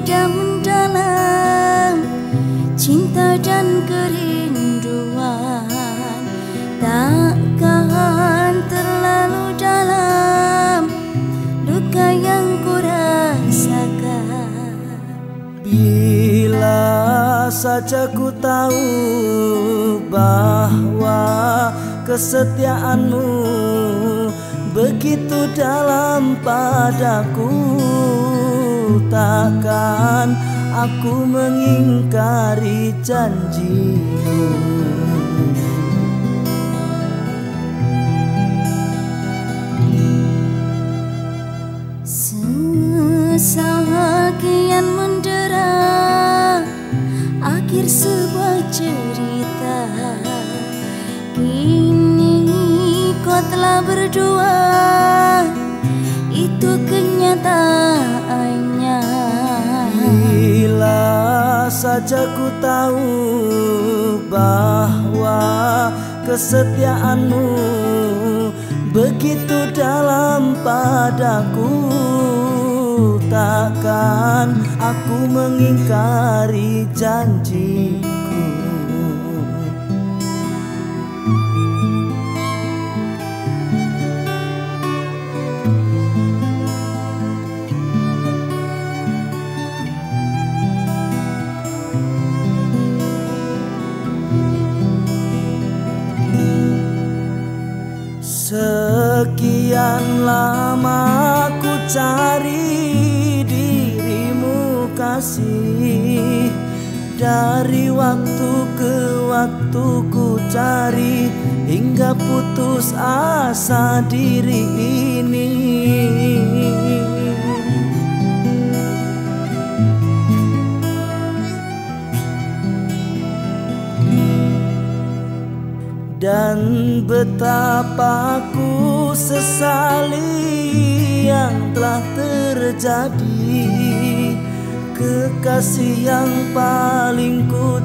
pada mendalam cinta dan kerinduan takkan terlalu dalam luka yang ku rasakan bila saja ku tahu bahwa kesetiaanmu begitu dalam padaku takkan aku mengingkari janjimu. Sesakian mendera Akhir sebuah cerita. Kini kau telah berdua saja ku tahu bahwa kesetiaanmu begitu dalam padaku. Takkan aku mengingkari janjiku Sekian lama ku cari dirimu kasih. Dari waktu ke waktu ku cari Hingga putus asa diri Dan betapa ku sesali yang telah terjadi Kekasih yang paling ku